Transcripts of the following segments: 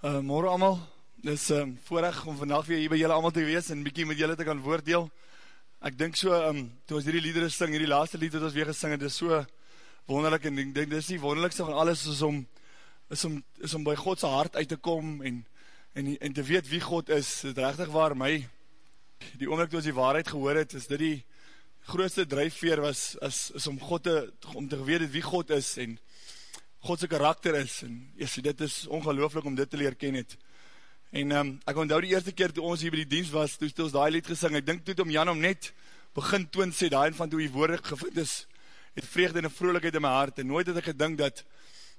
Uh, Morgen allemaal, dis um, voorrecht om vandag weer hier by julle allemaal te wees en bykie met julle te kan woorddeel. Ek dink so, um, toe ons hierdie liedere sing, hierdie laaste lied wat ons weer gesing het, is so wonderlik en ek dink, dis die wonderlikste van alles is om, is om, is om by Godse hart uit te kom en, en, en te weet wie God is. Dit rechtig waar my, die oomlik toe ons die waarheid gehoor het, is dit die grootste drijfveer was, is, is om God te, om te weet wie God is en, Godse karakter is, en yes, dit is ongelooflik om dit te leer ken het. En um, ek onthou die eerste keer toe ons hier by die dienst was, toe ons die lied gesing, ek dink toe om Jan om net begin toon sê, daarin van toe die woorde gevind is, het vreugde en vrolijkheid in my hart, en nooit het ek gedink dat,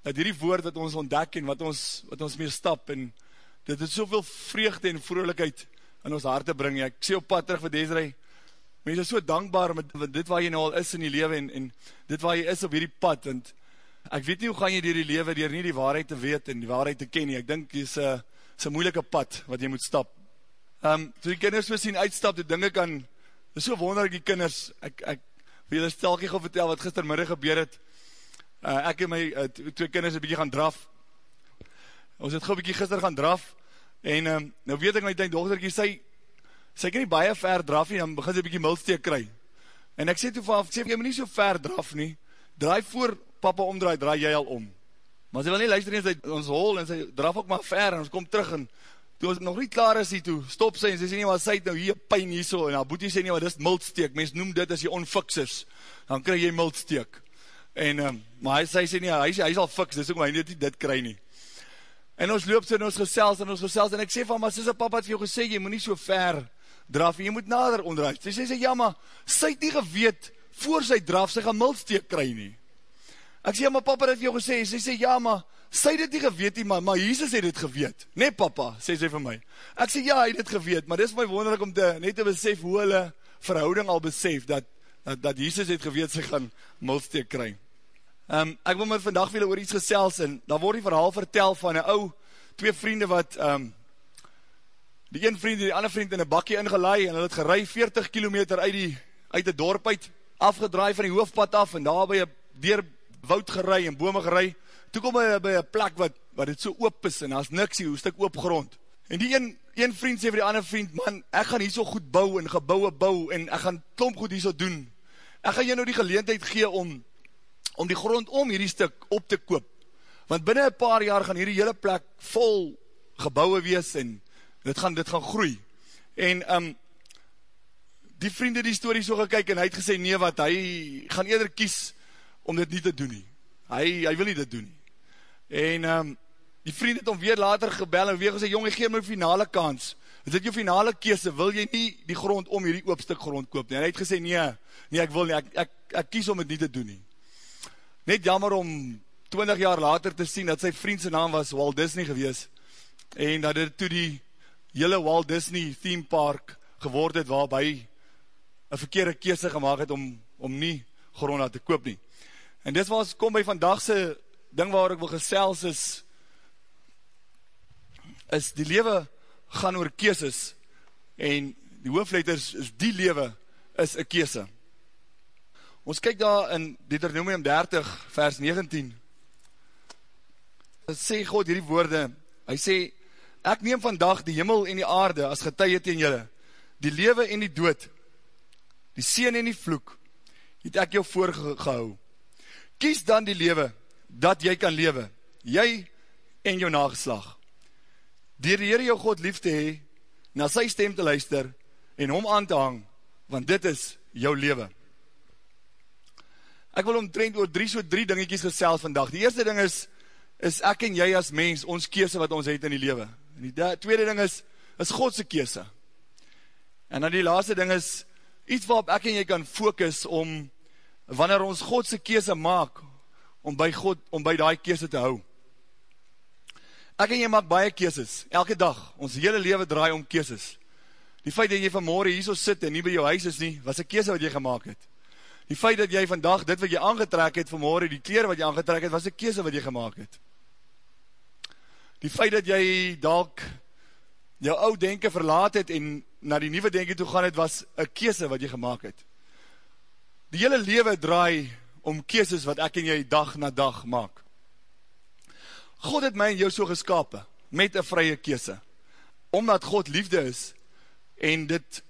dat hierdie woord wat ons ontdek en wat ons, wat ons mee stap, en dit het soveel vreugde en vrolijkheid in ons hart te bring, ek sê op pad terug vir Desiree, mense is so dankbaar met dit waar jy nou al is in die leven, en, en dit waar jy is op hierdie pad, want ek weet nie hoe gaan jy dier die lewe, dier nie die waarheid te weet en die waarheid te ken nie, ek dink die is een moeilike pad wat jy moet stap. Um, toe die kinders so sien uitstap, die dinge kan, dit is so wonderlik die kinders, ek, ek wil julle stelkie gaan vertel wat gistermiddag gebeur het, uh, ek en my uh, twee kinders een bykie gaan draf, ons het gauw bykie gister gaan draf, en um, nou weet ek my klein dochterkie, sy, sy kan nie baie ver draf nie, dan begin sy bykie milsteek kry, en ek sê toe van, ek sê, jy moet nie so ver draf nie, draai voor papa omdraai, draai jy al om. Maar sy wil nie luister nie, sy ons hol en sy draf ook maar ver en ons kom terug en toe ons nog nie klaar is hier toe, stop sy en sy sê nie, maar sy het nou hier pijn hier so en haar boetie sê nie, maar dit is mildsteek, mens noem dit as jy onfiks is, dan kry jy mildsteek. En, um, maar hy, sy sê nie, hy, hy is al fiks, dis ook maar hy nie dit kry nie. En ons loop sy en ons gesels en ons gesels en ek sê van, maar sy papa het vir jou gesê, jy moet nie so ver draf, jy moet nader onderuit. Sy sê, sê ja, maar sy het nie geweet, voor sy draf, sy gaan mildsteek kry nie. Ek sê, ja, maar papa het jou gesê, sy sê, ja, maar, sy het dit nie geweet nie, maar, maar Jesus het dit geweet. Nee, papa, sê sy vir my. Ek sê, ja, hy het dit geweet, maar dit is my wonderlik om te, net te besef hoe hulle verhouding al besef, dat, dat, dat Jesus het geweet, sy gaan mulsteek kry. Um, ek wil maar vandag vir oor iets gesels, en daar word die verhaal vertel van een ou, twee vriende wat, um, die een vriend en die ander vriend in een bakkie ingelaai, en hulle het gerei 40 kilometer uit die, uit die dorp uit, afgedraai van die hoofdpad af, en daar by een, dier woud gerei en bome gerei, toe kom hy by een plek wat, wat het so oop is, en daar is niks hier, hoe stuk oop grond. En die een, een vriend sê vir die ander vriend, man, ek gaan hier so goed bou, en gebouwe bou, en ek gaan klomp goed hier so doen. Ek gaan jy nou die geleentheid gee om, om die grond om hierdie stuk op te koop. Want binnen een paar jaar gaan hierdie hele plek vol gebouwe wees, en dit gaan, dit gaan groei. En, um, die vriende die story so gekyk, en hy het gesê, nee wat, hy gaan eerder kies, om dit nie te doen nie. Hy, hy wil nie dit doen nie. En um, die vriend het om weer later gebel en weer gesê, jong, ek geef my finale kans. Is dit jou finale kese, wil jy nie die grond om hierdie oopstuk grond koop nie? En hy het gesê, nee, nee, ek wil nie, ek, ek, ek kies om dit nie te doen nie. Net jammer om 20 jaar later te sien, dat sy vriend sy naam was Walt Disney gewees, en dat dit toe die hele Walt Disney theme park geword het, waarby een verkeerde kese gemaakt het om, om nie grond te koop nie. En dis waar ons kom by vandagse ding waar ek wil gesels is, is die lewe gaan oor keeses, en die hoofletters is die lewe is een keese. Ons kyk daar in Deuteronomium 30 vers 19, sê God hierdie woorde, hy sê, ek neem vandag die hemel en die aarde as getuie teen julle, die lewe en die dood, die seen en die vloek, het ek jou voorgehou, kies dan die lewe, dat jy kan lewe, jy en jou nageslag. Dier die Heere jou God lief te hee, na sy stem te luister, en hom aan te hang, want dit is jou lewe. Ek wil omtrend oor drie so drie dingetjies gesels vandag. Die eerste ding is, is ek en jy as mens, ons kese wat ons het in die lewe. En die tweede ding is, is Godse kese. En dan die laaste ding is, iets waarop ek en jy kan focus om, wanneer ons Godse kese maak, om by God, om by die kese te hou. Ek en jy maak baie keses, elke dag, ons hele leven draai om keses. Die feit dat jy vanmorgen hier so sit en nie by jou huis is nie, was een kese wat jy gemaakt het. Die feit dat jy vandag, dit wat jy aangetrek het vanmorgen, die kleren wat jy aangetrek het, was een kese wat jy gemaakt het. Die feit dat jy dalk jou oud denken verlaat het en na die nieuwe denken toe gaan het, was een kese wat jy gemaakt het. Die hele lewe draai om keeses wat ek en jy dag na dag maak. God het my en jou so geskapen. met 'n vrye keuse. Omdat God liefde is en dit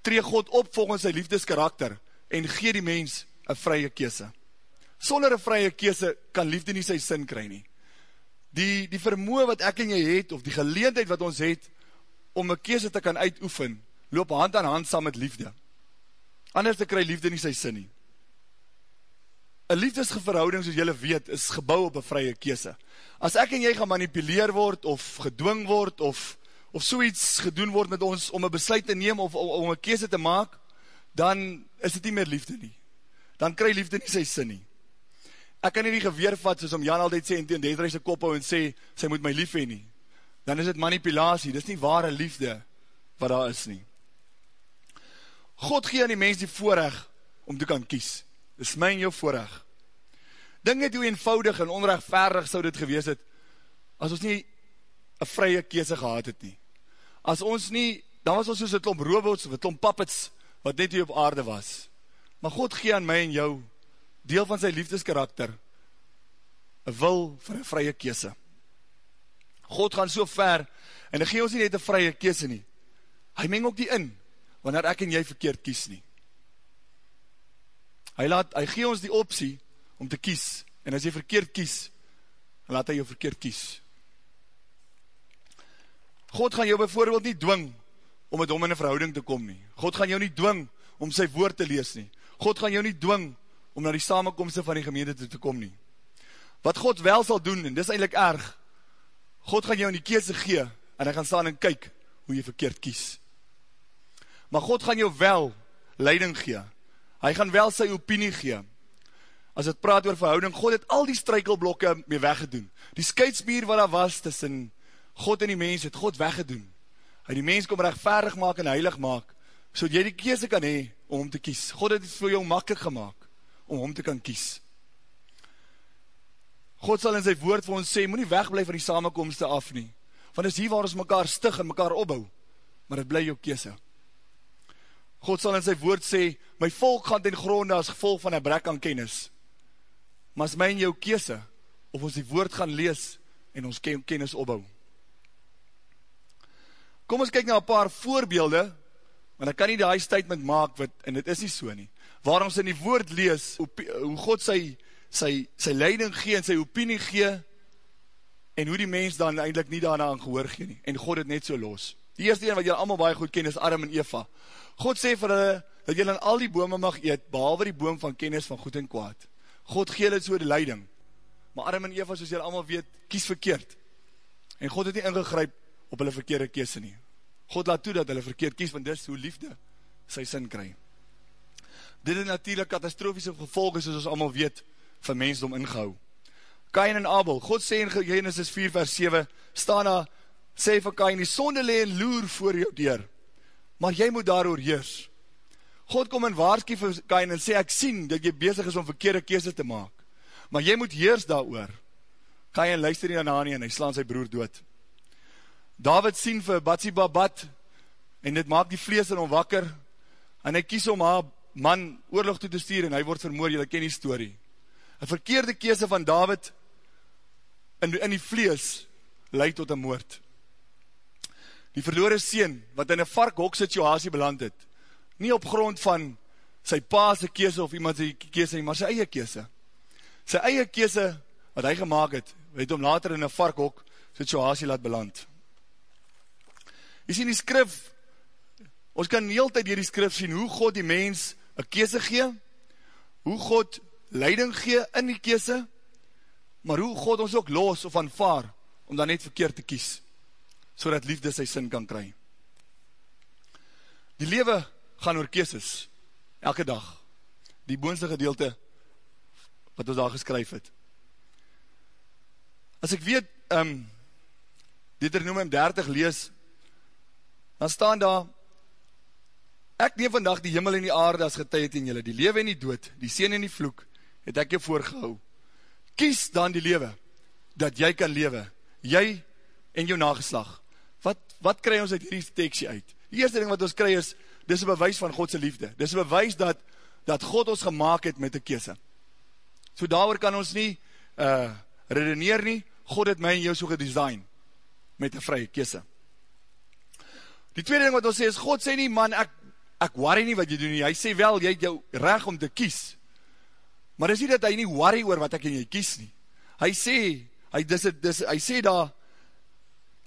tree God op volgens sy liefdeskarakter en gee die mens 'n vrye keuse. Sonder 'n vrye keuse kan liefde nie sy sin kry nie. Die die vermoë wat ek en jy het of die geleentheid wat ons het om 'n keuse te kan uitoefen, loop hand aan hand saam met liefde. Anders te kry liefde nie sy sin nie. 'n Liefdesverhouding soos julle weet is gebou op 'n vrye keuse. As ek en jy gemanipuleer word of gedwing word of of so iets gedoen word met ons om 'n besluit te neem of om 'n keuse te maak, dan is dit nie meer liefde nie. Dan kry liefde nie sy sin nie. Ek kan nie die geweer vat soos om Jan altyd sê en teen Desiree se kop hou en sê sy moet my lief hê nie. Dan is dit manipulasie. Dis nie ware liefde wat daar is nie. God gee aan die mens die voorreg om te kan kies. Dis my en jou voorreg. Dink net hoe eenvoudig en onregverdig sou dit gewees het as ons nie 'n vrye keuse gehad het nie as ons nie, dan was ons soos 'n klomp robots of 'n klomp puppets wat net hier op aarde was. Maar God gee aan my en jou deel van sy liefdeskarakter 'n wil vir 'n vrye keuse. God gaan so ver en hy gee ons nie net 'n vrye keuse nie. Hy meng ook die in wanneer ek en jy verkeerd kies nie. Hy laat hy gee ons die opsie om te kies en as jy verkeerd kies, laat hy jou verkeerd kies. God gaan jou bijvoorbeeld nie dwing om met hom in een verhouding te kom nie. God gaan jou nie dwing om sy woord te lees nie. God gaan jou nie dwing om na die samenkomste van die gemeente te, te kom nie. Wat God wel sal doen, en dis eindelijk erg, God gaan jou in die keese gee, en hy gaan staan en kyk hoe jy verkeerd kies. Maar God gaan jou wel leiding gee. Hy gaan wel sy opinie gee. As het praat oor verhouding, God het al die strykelblokke mee weggedoen. Die skeidsmuur wat daar was tussen God en die mens het God weggedoen. Hy die mens kom rechtvaardig maak en heilig maak, so jy die kese kan hee om hom te kies. God het het vir jou makkelijk gemaakt om hom te kan kies. God sal in sy woord vir ons sê, moet nie wegblijf van die samenkomste af nie, want is hier waar ons mekaar stig en mekaar opbouw, maar het bly jou kese. God sal in sy woord sê, my volk gaan ten gronde as gevolg van een brek aan kennis, maar is my en jou kese, of ons die woord gaan lees en ons kennis opbouw. Kom ons kyk na 'n paar voorbeelde, want ek kan nie daai statement maak wat en dit is nie so nie. Waar ons in die woord lees hoe, hoe God sy sy sy leiding gee en sy opinie gee en hoe die mens dan eintlik nie daarna aan gehoor gee nie en God dit net so los. Die eerste een wat julle almal baie goed ken is Adam en Eva. God sê vir hulle dat julle aan al die bome mag eet behalwe die boom van kennis van goed en kwaad. God gee hulle so die leiding. Maar Adam en Eva soos julle almal weet, kies verkeerd. En God het nie ingegryp op hulle verkeerde kese nie. God laat toe dat hulle verkeerd kies, want dis hoe liefde sy sin kry. Dit is natuurlijk katastrofiese gevolge, soos ons allemaal weet, van mensdom ingehou. Kain en Abel, God sê in Genesis 4 vers 7, staan daar, sê vir Kain, die sonde lee en loer voor jou deur, maar jy moet daar heers. God kom in waarski vir Kain en sê, ek sien dat jy bezig is om verkeerde kese te maak, maar jy moet heers daar oor. Kain luister nie aan nie en hy slaan sy broer dood. David sien vir Batsiba bad en dit maak die vlees in hom wakker en hy kies om haar man oorlog toe te stuur en hy word vermoor, jylle ken die story. Een verkeerde kese van David in, in die vlees leid tot een moord. Die verloore sien, wat in een varkhok situasie beland het, nie op grond van sy paase kese of iemand sy kese, maar sy eie kese. Sy eie kese wat hy gemaakt het, het om later in een varkhok situasie laat beland. Jy sien die skrif, ons kan heel tyd hier die skrif sien, hoe God die mens een kese gee, hoe God leiding gee in die kese, maar hoe God ons ook los of aanvaar, om dan net verkeerd te kies, so dat liefde sy sin kan kry. Die lewe gaan oor keses, elke dag, die boonste gedeelte, wat ons daar geskryf het. As ek weet, um, Deuteronomium 30 lees, dan staan daar, ek neem vandag die hemel en die aarde as getuie teen julle, die lewe en die dood, die sien en die vloek, het ek jou voorgehou. Kies dan die lewe, dat jy kan lewe, jy en jou nageslag. Wat, wat kry ons uit hierdie teksie uit? Die eerste ding wat ons kry is, dis een bewys van Godse liefde. Dis een bewys dat, dat God ons gemaakt het met die kese. So daar kan ons nie uh, redeneer nie, God het my en jou so gedesign. met 'n vrye keuse. Die tweede ding wat ons sê is God sê nie man ek ek worry nie wat jy doen nie. Hy sê wel jy het jou reg om te kies. Maar dis nie dat hy nie worry oor wat ek en jy kies nie. Hy sê hy dis dis hy sê daar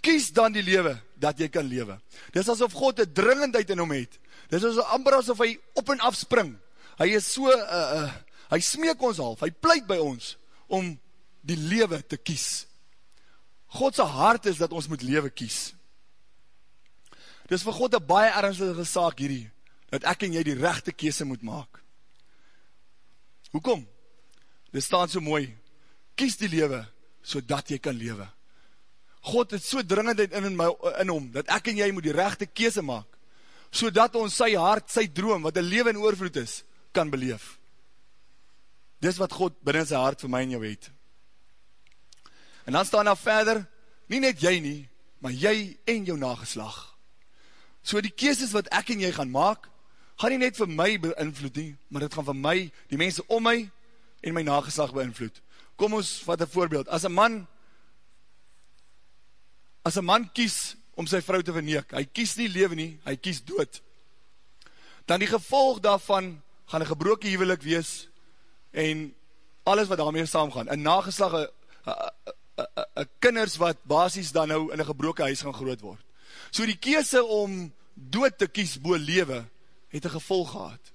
kies dan die lewe dat jy kan lewe. Dis asof God 'n dringendheid in hom het. Dis asof amper asof hy op en af spring. Hy is so uh uh hy smeek ons half. Hy pleit by ons om die lewe te kies. God se hart is dat ons moet lewe kies. Dis vir God 'n baie ernstige saak hierdie dat ek en jy die regte keuse moet maak. Hoekom? Dit staan so mooi. Kies die lewe sodat jy kan lewe. God het so dringendheid in in my in hom dat ek en jy moet die regte keuse maak sodat ons sy hart, sy droom wat 'n lewe in oorvloed is, kan beleef. Dis wat God binne sy hart vir my en jou het. En dan staan daar verder, nie net jy nie, maar jy en jou nageslag. So die keuses wat ek en jy gaan maak, gaan nie net vir my beïnvloed nie, maar dit gaan vir my, die mense om my en my nageslag beïnvloed. Kom ons vat 'n voorbeeld. As 'n man as 'n man kies om sy vrou te verneek, hy kies nie lewe nie, hy kies dood. Dan die gevolg daarvan gaan 'n gebroke huwelik wees en alles wat daarmee saamgaan. 'n Nageslag 'n 'n kinders wat basies dan nou in 'n gebroke huis gaan groot word. So die keuse om dood te kies bo lewe het 'n gevolg gehad.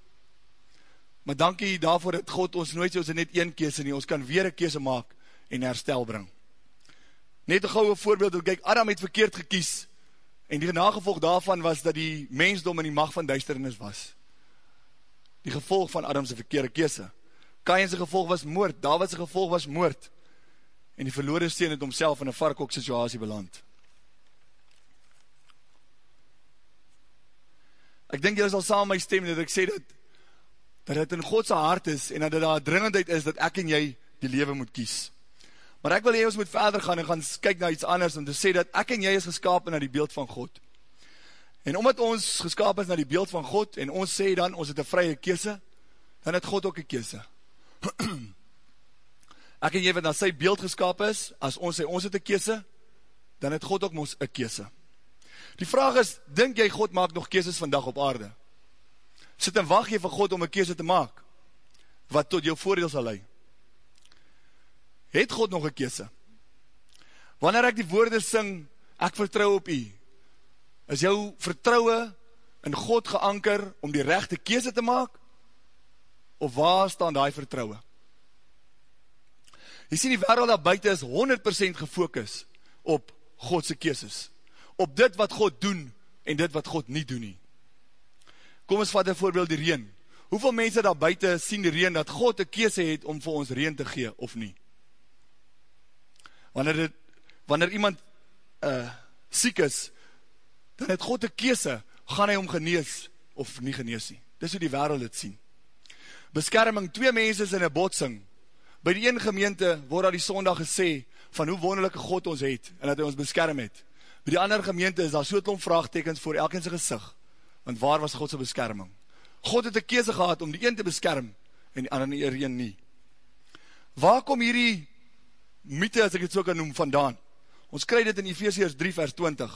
Maar dankie daarvoor dat God ons nooit het net een keuse nie, ons kan weer 'n keuse maak en herstel bring. Net 'n goue voorbeeld, kyk Adam het verkeerd gekies en die nagevolg daarvan was dat die mensdom in die mag van duisternis was. Die gevolg van Adam se verkeerde keuse. Kain se gevolg was moord, Dawid se gevolg was moord. En die verlore seun het homself in 'n varkok situasie beland. Ek dink julle sal saam my stem dat ek sê dat dat dit in God se hart is en dat daar dringendheid is dat ek en jy die lewe moet kies. Maar ek wil hê ons moet verder gaan en gaan kyk na iets anders om te sê dat ek en jy is geskaap na die beeld van God. En omdat ons geskaap is na die beeld van God en ons sê dan ons het 'n vrye keuse, dan het God ook 'n keuse. ek en jy wat na sy beeld geskaap is, as ons sê ons het 'n keuse, dan het God ook mos 'n keuse. Die vraag is, dink jy God maak nog keuses vandag op aarde? Sit en wag jy vir God om 'n keuse te maak wat tot jou voordeel sal lei? Het God nog 'n keuse? Wanneer ek die woorde sing, ek vertrou op U, is jou vertroue in God geanker om die regte keuse te maak? Of waar staan daai vertroue? Jy sien die wêreld daar buite is 100% gefokus op God se keuses op dit wat God doen en dit wat God nie doen nie. Kom ons vat 'n voorbeeld die reën. Hoeveel mense daar buite sien die reën dat God 'n keuse het om vir ons reën te gee of nie? Wanneer dit wanneer iemand uh siek is, dan het God 'n keuse, gaan hy hom genees of nie genees nie. Dis hoe die wêreld dit sien. Beskerming, twee mense is in 'n botsing. By die een gemeente word daar die Sondag gesê van hoe wonderlike God ons het en dat hy ons beskerm het. By die ander gemeente is daar so klomp vraagtekens voor elkeen se gesig. Want waar was God se beskerming? God het 'n keuse gehad om die een te beskerm en die ander een nie. Waar kom hierdie mite as ek dit sou kan noem vandaan? Ons kry dit in Efesiërs 3 vers 20.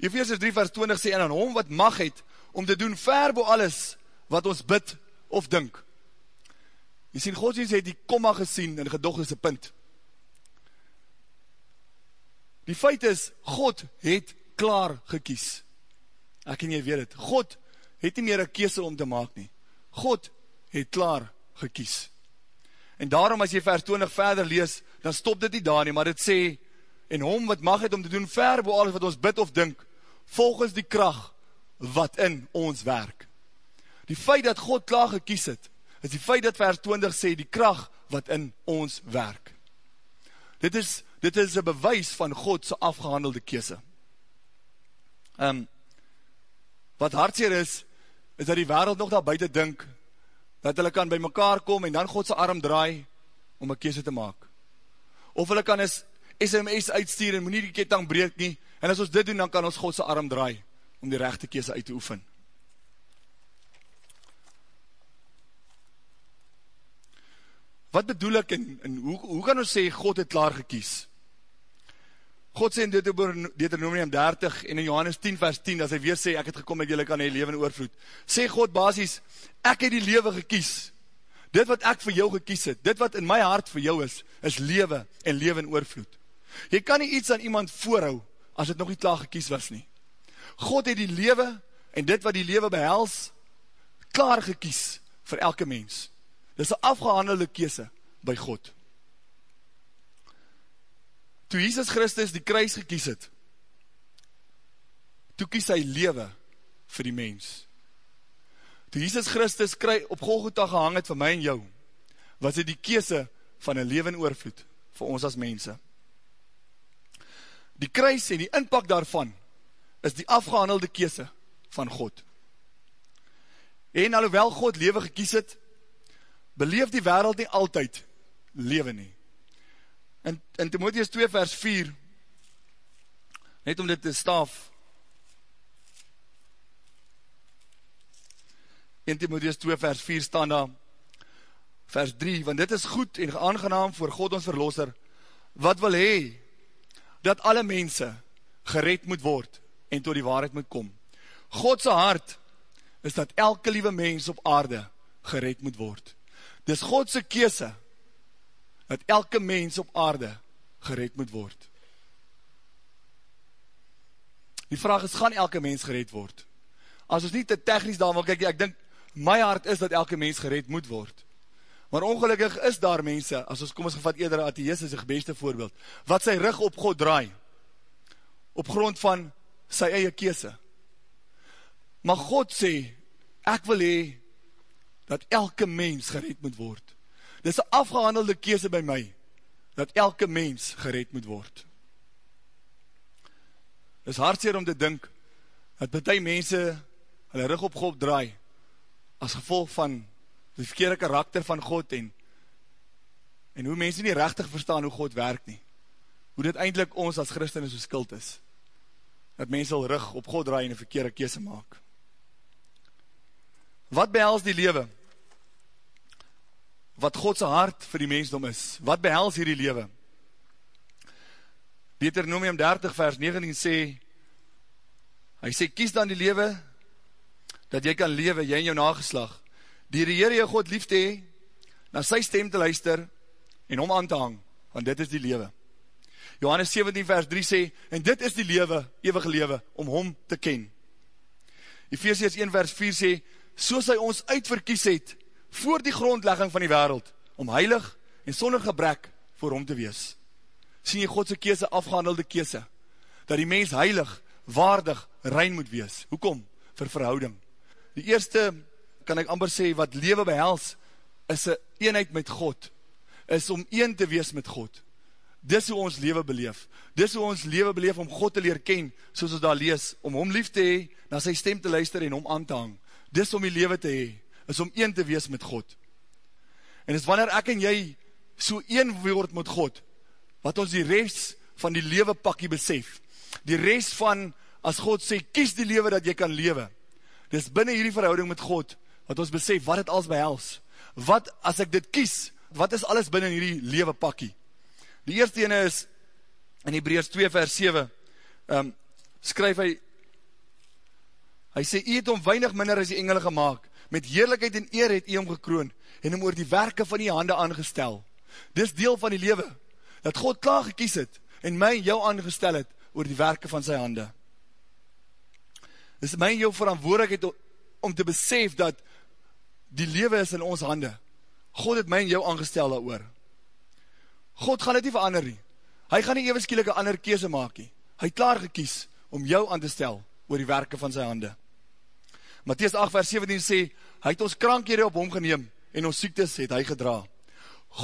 Efesiërs 3 vers 20 sê en aan hom wat mag het om te doen ver bo alles wat ons bid of dink. Jy sien Godsdienst het die komma gesien en gedog is 'n punt. Die feit is, God het klaar gekies. Ek en jy weet het, God het nie meer een kese om te maak nie. God het klaar gekies. En daarom as jy vers 20 verder lees, dan stop dit nie daar nie, maar dit sê, en hom wat mag het om te doen ver bo alles wat ons bid of dink, volgens die kracht wat in ons werk. Die feit dat God klaar gekies het, is die feit dat vers 20 sê, die kracht wat in ons werk. Dit is, dit is een bewys van Godse afgehandelde kese. Um, wat hartseer is, is dat die wereld nog daar buiten dink, dat hulle kan by mekaar kom en dan Godse arm draai, om een kese te maak. Of hulle kan is SMS uitstuur en moet nie die ketang breek nie, en as ons dit doen, dan kan ons Godse arm draai, om die rechte kese uit te oefen. wat bedoel ek en, en hoe, hoe kan ons sê God het klaar gekies? God sê in Deuteronomium 30 en in Johannes 10 vers 10, as hy weer sê, ek het gekom dat jylle kan hee leven in oorvloed, sê God basis, ek het die leven gekies, dit wat ek vir jou gekies het, dit wat in my hart vir jou is, is leven en leven in oorvloed. Jy kan nie iets aan iemand voorhou, as het nog nie klaar gekies was nie. God het die leven, en dit wat die leven behels, klaar gekies, vir elke mens. Dit is een afgehandelde kese by God. Toe Jesus Christus die kruis gekies het, toe kies hy lewe vir die mens. Toe Jesus Christus kry, op Golgotha gehang het vir my en jou, was dit die kese van een leven oorvloed vir ons as mense. Die kruis en die inpak daarvan is die afgehandelde kese van God. En alhoewel God lewe gekies het, beleef die wereld nie altyd lewe nie. In, in Timotheus 2 vers 4, net om dit te staaf, in Timotheus 2 vers 4 staan daar, vers 3, want dit is goed en aangenaam voor God ons verlosser, wat wil hee, dat alle mense gered moet word, en tot die waarheid moet kom. Godse hart, is dat elke liewe mens op aarde gered moet word. Dis Godse kese, dat elke mens op aarde gered moet word. Die vraag is, gaan elke mens gered word? As ons nie te technisch daar wil kyk, ek dink, my hart is dat elke mens gered moet word. Maar ongelukkig is daar mense, as ons kom ons gevat eerder atheïs is die beste voorbeeld, wat sy rug op God draai, op grond van sy eie kese. Maar God sê, ek wil hee, dat elke mens gered moet word. Dit is een afgehandelde kese by my, dat elke mens gered moet word. Dit is hardseer om te dink, dat betie mense hulle rug op God draai, as gevolg van die verkeerde karakter van God en, en hoe mense nie rechtig verstaan hoe God werk nie. Hoe dit eindelijk ons as christen so skuld is. Dat mense hulle rug op God draai en een verkeerde kese maak. Wat behels die lewe? Wat Godse hart vir die mensdom is? Wat behels hier die lewe? Deuteronomium 30 vers 19 sê, hy sê, kies dan die lewe, dat jy kan lewe, jy en jou nageslag, die Heere jou God lief te hee, na sy stem te luister, en om aan te hang, want dit is die lewe. Johannes 17 vers 3 sê, en dit is die lewe, eeuwige lewe, om hom te ken. Ephesians 1 vers 4 sê, soos hy ons uitverkies het, voor die grondlegging van die wereld, om heilig en sonder gebrek voor hom te wees. Sien jy Godse kese, afgehandelde kese, dat die mens heilig, waardig, rein moet wees. Hoekom? Vir verhouding. Die eerste, kan ek amper sê, wat lewe behels, is een eenheid met God, is om een te wees met God. Dis hoe ons lewe beleef. Dis hoe ons lewe beleef om God te leer ken, soos ons daar lees, om hom lief te hee, na sy stem te luister en hom aan te hang dis om die lewe te hee, is om een te wees met God. En is wanneer ek en jy so een word met God, wat ons die rest van die lewe pakkie besef, die rest van, as God sê, kies die lewe dat jy kan lewe, dis binnen hierdie verhouding met God, wat ons besef, wat het alles behels, wat as ek dit kies, wat is alles binnen hierdie lewe pakkie, die eerste ene is, in Hebreus 2 vers 7, um, ehm, skryf hy, Hy sê, jy het om weinig minder as die engele gemaakt, met heerlijkheid en eer het jy om gekroon, en om oor die werke van die hande aangestel. Dis deel van die lewe, dat God klaar gekies het, en my en jou aangestel het, oor die werke van sy hande. Dis my en jou verantwoordigheid om te besef, dat die lewe is in ons hande. God het my en jou aangestel daar. God gaan dit nie verander nie. Hy gaan nie ewerskielik een ander kese maak nie. Hy het klaar gekies om jou aan te stel oor die werke van sy hande. Matthäus 8 vers 17 sê, hy het ons krankhede op hom geneem, en ons siektes het hy gedra.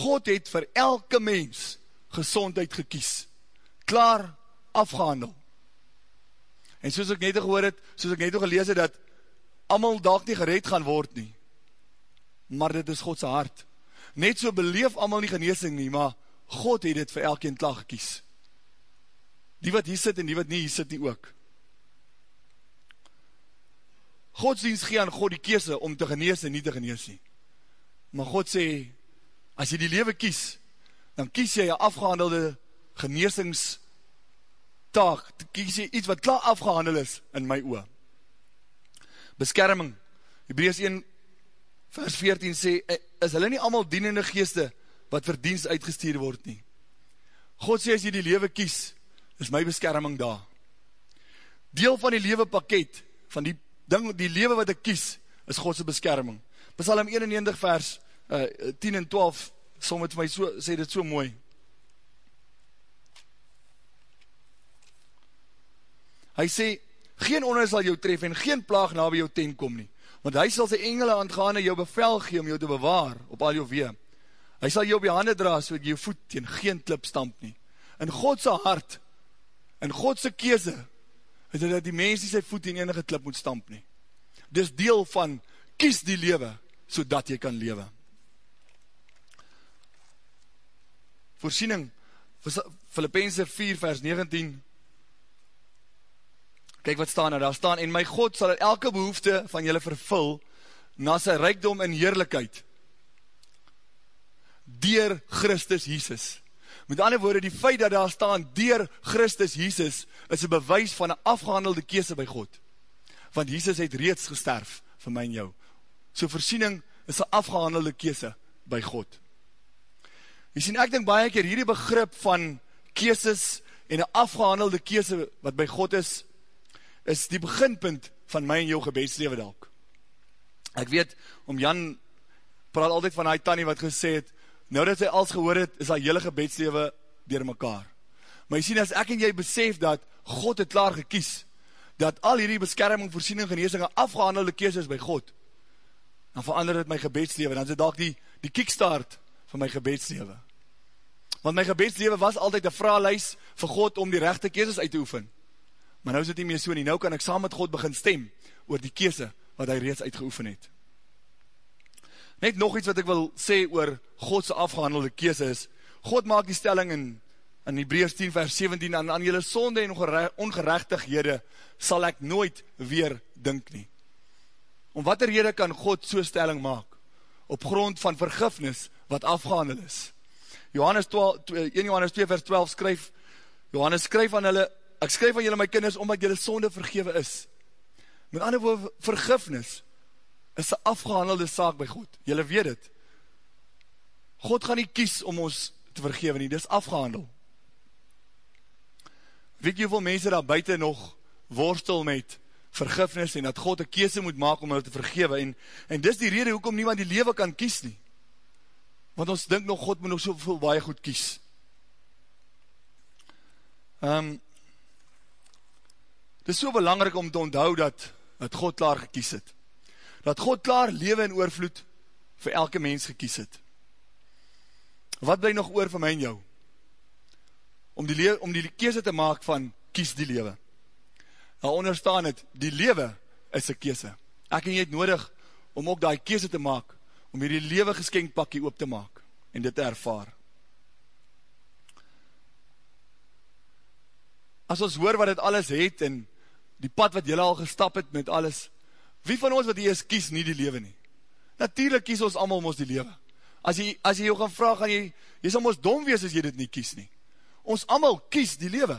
God het vir elke mens gezondheid gekies, klaar afgehandel. En soos ek net gehoor het, soos ek net gelees het, dat amal dag nie gered gaan word nie, maar dit is Godse hart. Net so beleef amal nie geneesing nie, maar God het dit vir elkeen klaar gekies. Die wat hier sit en die wat nie hier sit nie ook. Godsdienst gee aan God die kese om te genees en nie te genees nie. Maar God sê, As jy die lewe kies, dan kies jy 'n afgehandelde genesings taak. Kies jy iets wat klaar afgehandel is in my oë. Beskerming. Hebreërs 1 vers 14 sê is hulle nie almal dienende geeste wat vir diens uitgestuur word nie. God sê as jy die lewe kies, is my beskerming daar. Deel van die lewe pakket van die ding die lewe wat ek kies is God se beskerming. Psalm 91 vers uh, 10 en 12 som vir my so sê dit so mooi. Hy sê geen onheil sal jou tref en geen plaag naby jou tent kom nie, want hy sal sy engele aangaan en jou bevel gee om jou te bewaar op al jou weë. Hy sal jou op die hande dra sodat jy jou voet teen geen klip stamp nie. In God se hart, in God se keuse, is dit dat die mens nie sy voet teen enige klip moet stamp nie. Dis deel van kies die lewe sodat jy kan lewe. Voorsiening Filippense 4 vers 19 Kyk wat staan daar, daar staan, en my God sal elke behoefte van julle vervul, na sy rijkdom en heerlijkheid, dier Christus Jesus. Met ander woorde, die feit dat daar staan, dier Christus Jesus, is een bewys van een afgehandelde kese by God. Want Jesus het reeds gesterf, vir my en jou. So voorsiening is een afgehandelde kese by God. Jy sien, ek denk baie keer, hierdie begrip van keses en een afgehandelde kese wat by God is, is die beginpunt van my en jou gebedslewe dalk. Ek weet, om Jan praat altyd van hy tannie wat gesê het, nou dat hy als gehoor het, is hy hele gebedslewe dier mekaar. Maar jy sien, as ek en jy besef dat God het klaar gekies, dat al hierdie beskerming, voorsiening, geneesing, een afgehandelde kees is by God, dan verander het my gebedslewe, dan is het dalk die, die kickstart van my gebedslewe. Want my gebedslewe was altyd een vraaglijs vir God om die rechte keeses uit te oefen. Maar nou is dit nie meer so nie. Nou kan ek saam met God begin stem oor die kese wat hy reeds uitgeoefen het. Net nog iets wat ek wil sê oor Godse afgehandelde kese is, God maak die stelling in, in Hebreus 10 vers 17, aan, aan jylle sonde en ongerechtighede sal ek nooit weer dink nie. Om wat er rede kan God so stelling maak? Op grond van vergifnis wat afgehandel is. Johannes 12, 1 Johannes 2 vers 12 skryf, Johannes skryf aan hulle, ek skryf aan julle my kinders, omdat julle sonde vergewe is. Met ander woord, vergifnis is een afgehandelde saak by God. Julle weet het. God gaan nie kies om ons te vergewe nie, dit is afgehandel. Weet jy hoeveel mense daar buiten nog worstel met vergifnis en dat God een kese moet maak om hulle te vergewe en, en dis die rede hoekom niemand die lewe kan kies nie. Want ons dink nog God moet nog soveel baie goed kies. Um, Dit is so belangrijk om te onthou dat, dat God klaar gekies het. Dat God klaar lewe en oorvloed vir elke mens gekies het. Wat bly nog oor vir my en jou? Om die, om die kese te maak van kies die lewe. Nou onderstaan het, die lewe is een kese. Ek en jy het nodig om ook die kese te maak, om hierdie lewe geskenkpakkie op te maak en dit te ervaar. As ons hoor wat dit alles het en die pad wat jylle al gestap het met alles, wie van ons wat hier is, kies nie die lewe nie? Natuurlijk kies ons allemaal om ons die lewe. As jy, as jy jou gaan vraag, gaan jy, jy sal ons dom wees as jy dit nie kies nie. Ons allemaal kies die lewe,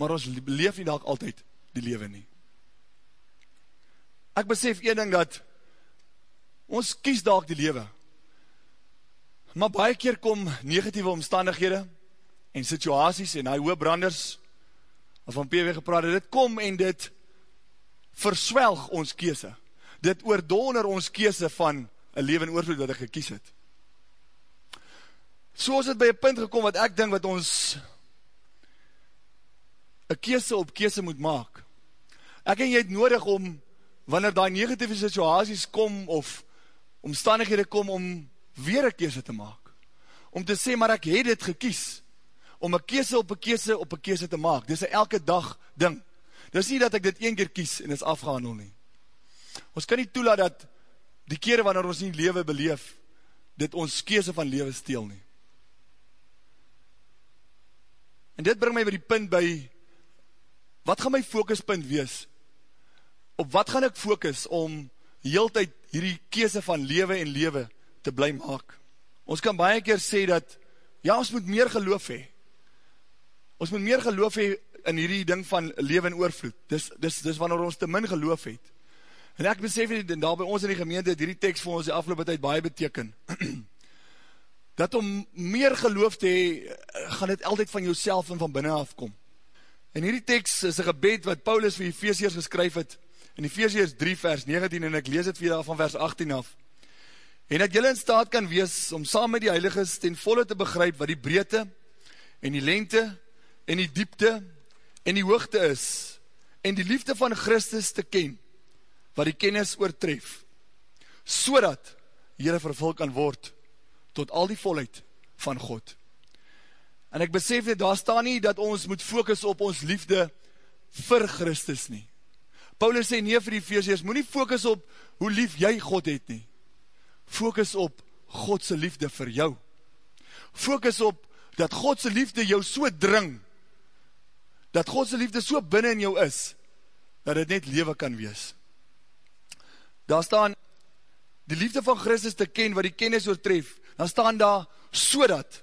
maar ons leef nie dalk altyd die lewe nie. Ek besef een ding dat, ons kies dalk die lewe, maar baie keer kom negatieve omstandighede, en situaties, en hy hoop branders, of van PW gepraat het, dit kom en dit verswelg ons kese. Dit oordonder ons kese van een leven oorvloed wat ek gekies het. So is het by een punt gekom wat ek denk wat ons een kese op kese moet maak. Ek en jy het nodig om, wanneer die negatieve situaties kom, of omstandighede kom, om weer een kese te maak. Om te sê, maar ek het dit gekies om een kese op een kese op een kese te maak. Dit is een elke dag ding. Dit is nie dat ek dit een keer kies en is afgehandel nie. Ons kan nie toelaat dat die kere wanneer ons nie leven beleef, dit ons kese van leven steel nie. En dit bring my by die punt by, wat gaan my fokuspunt wees? Op wat gaan ek fokus om heel tyd hierdie kese van leven en leven te bly maak? Ons kan baie keer sê dat, ja, ons moet meer geloof hee. Ons moet meer geloof hee in hierdie ding van leven en oorvloed. Dis, dis, dis wanneer ons te min geloof het. En ek besef nie, en daar by ons in die gemeente, het hierdie tekst vir ons die afgelopen tijd baie beteken. dat om meer geloof te hee, gaan dit altyd van jouself en van binnen afkom. En hierdie tekst is een gebed wat Paulus vir die feestjeers geskryf het, in die feestjeers 3 vers 19, en ek lees het vir daar van vers 18 af. En dat jylle in staat kan wees, om saam met die heiliges ten volle te begryp, wat die breedte, en die lengte, en die diepte, en die hoogte is, en die liefde van Christus te ken, wat die kennis oortref, so dat jylle vervul kan word, tot al die volheid van God. En ek besef net, daar staan nie dat ons moet focus op ons liefde vir Christus nie. Paulus sê nie vir die feestjes, moet nie focus op hoe lief jy God het nie. Focus op Godse liefde vir jou. Focus op dat Godse liefde jou so dring, dat Godse liefde so binnen in jou is, dat het net leven kan wees. Daar staan, die liefde van Christus te ken, wat die kennis oortref, dan staan daar, so dat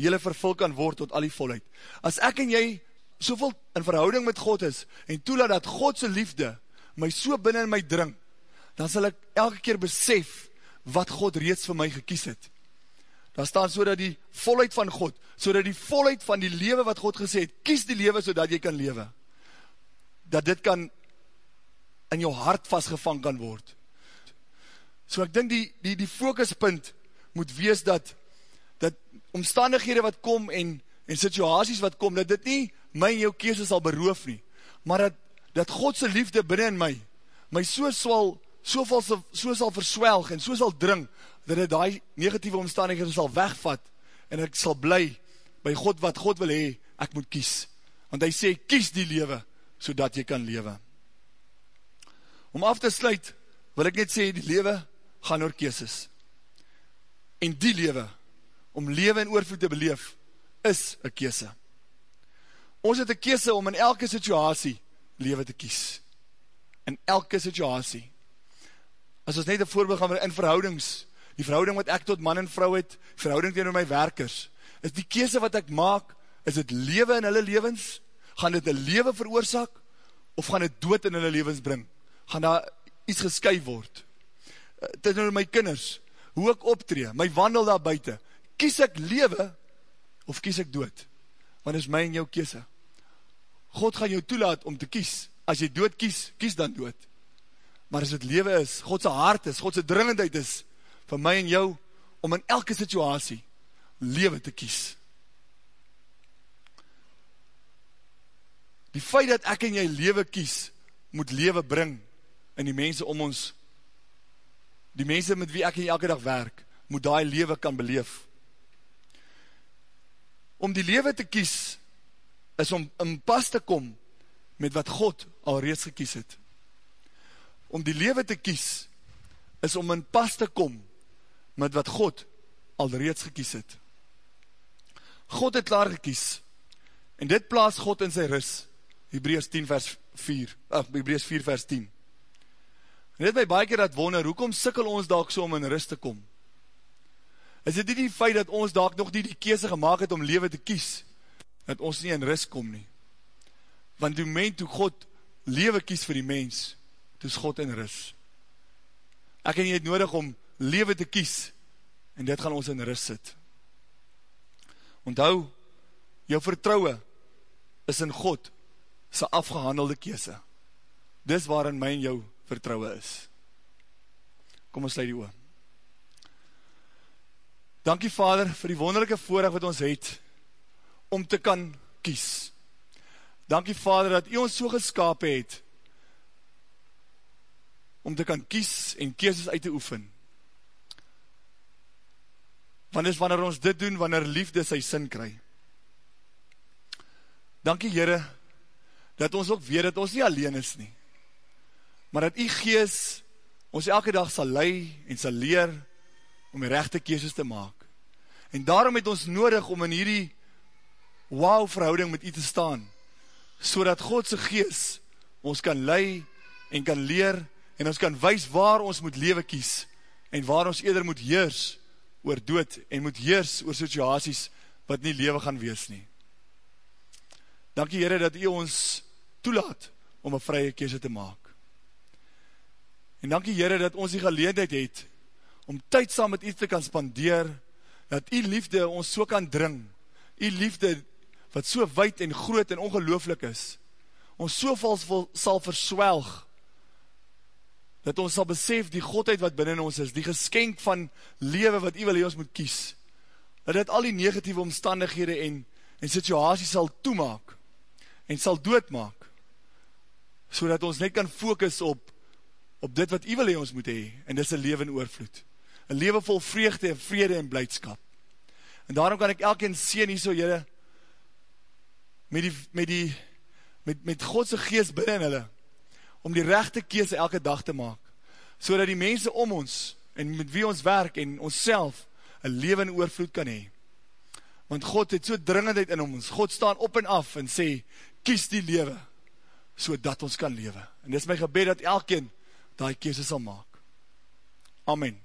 jylle vervul kan word tot al die volheid. As ek en jy soveel in verhouding met God is, en toelaat dat Godse liefde my so binnen in my dring, dan sal ek elke keer besef, wat God reeds vir my gekies het. Daar staan so dat die volheid van God, so dat die volheid van die lewe wat God gesê het, kies die lewe so dat jy kan lewe. Dat dit kan in jou hart vastgevang kan word. So ek dink die, die, die fokuspunt moet wees dat, dat omstandighede wat kom en, en situaties wat kom, dat dit nie my en jou keuse sal beroof nie, maar dat, dat Godse liefde binnen in my, my so sal, so, so, so sal verswelg en so sal dring, dat het die negatieve omstandighede sal wegvat, en ek sal bly by God wat God wil hee, ek moet kies. Want hy sê, kies die lewe, so dat jy kan lewe. Om af te sluit, wil ek net sê, die lewe gaan oor keeses. En die lewe, om lewe en oorvoed te beleef, is een keese. Ons het een keese om in elke situasie lewe te kies. In elke situasie. As ons net een voorbeeld gaan in verhoudings, die verhouding wat ek tot man en vrou het, verhouding tegen my werkers, is die keese wat ek maak, is het lewe in hulle levens, gaan dit een lewe veroorzaak, of gaan dit dood in hulle levens bring? Gaan daar iets gesky word? Het is nou my kinders, hoe ek optree, my wandel daar buiten, kies ek lewe, of kies ek dood? Want is my en jou keese. God gaan jou toelaat om te kies, as jy dood kies, kies dan dood. Maar as het lewe is, Godse hart is, Godse dringendheid is, vir my en jou, om in elke situasie, lewe te kies. Die feit dat ek en jy lewe kies, moet lewe bring in die mense om ons, die mense met wie ek en jy elke dag werk, moet die lewe kan beleef. Om die lewe te kies, is om in pas te kom met wat God al reeds gekies het. Om die lewe te kies, is om in pas te kom met wat God al reeds gekies het. God het klaar gekies, en dit plaas God in sy ris, Hebreus 10 vers 4, ach, Hebreus 4 vers 10. En dit my baie keer dat wonder, hoekom sikkel ons daak so om in ris te kom? Is dit nie die feit dat ons daak nog nie die kese gemaakt het om leven te kies, dat ons nie in ris kom nie? Want die moment toe God leven kies vir die mens, toe is God in ris. Ek en jy het nodig om leven te kies, en dit gaan ons in ris sit. Onthou, jou vertrouwe is in God sy afgehandelde kese. Dis waarin my en jou vertrouwe is. Kom ons sluit die oor. Dankie Vader vir die wonderlijke voorrecht wat ons het om te kan kies. Dankie Vader dat u ons so geskapen het om te kan kies en keeses uit te oefen. Want is wanneer ons dit doen, wanneer liefde sy sin kry. Dankie Heere, dat ons ook weet dat ons nie alleen is nie, maar dat die gees ons elke dag sal lei en sal leer om die rechte keeses te maak. En daarom het ons nodig om in hierdie wauw verhouding met u te staan, so dat Godse gees ons kan lei en kan leer en ons kan wees waar ons moet lewe kies en waar ons eerder moet heers oor dood en moet heers oor situasies wat nie lewe gaan wees nie. Dankie Here dat U ons toelaat om 'n vrye keuse te maak. En dankie Here dat ons die geleentheid het om tyd saam met U te kan spandeer, dat U liefde ons so kan dring. U liefde wat so wyd en groot en ongelooflik is. Ons so vals sal verswelg dat ons sal besef die godheid wat binne ons is, die geskenk van lewe wat U wil hê ons moet kies. Dat dit al die negatiewe omstandighede en en situasies sal toemaak en sal doodmaak sodat ons net kan fokus op op dit wat U wil hê ons moet hê en dis 'n lewe in oorvloed. 'n Lewe vol vreugde en vrede en blydskap. En daarom kan ek elkeen seën hierso Here met die met die met met God se gees binne in hulle om die regte keuse elke dag te maak sodat die mense om ons en met wie ons werk en onsself 'n lewe in oorvloed kan hê. Want God het so dringendheid in ons. God staan op en af en sê kies die lewe sodat ons kan lewe. En dis my gebed dat elkeen daai keuse sal maak. Amen.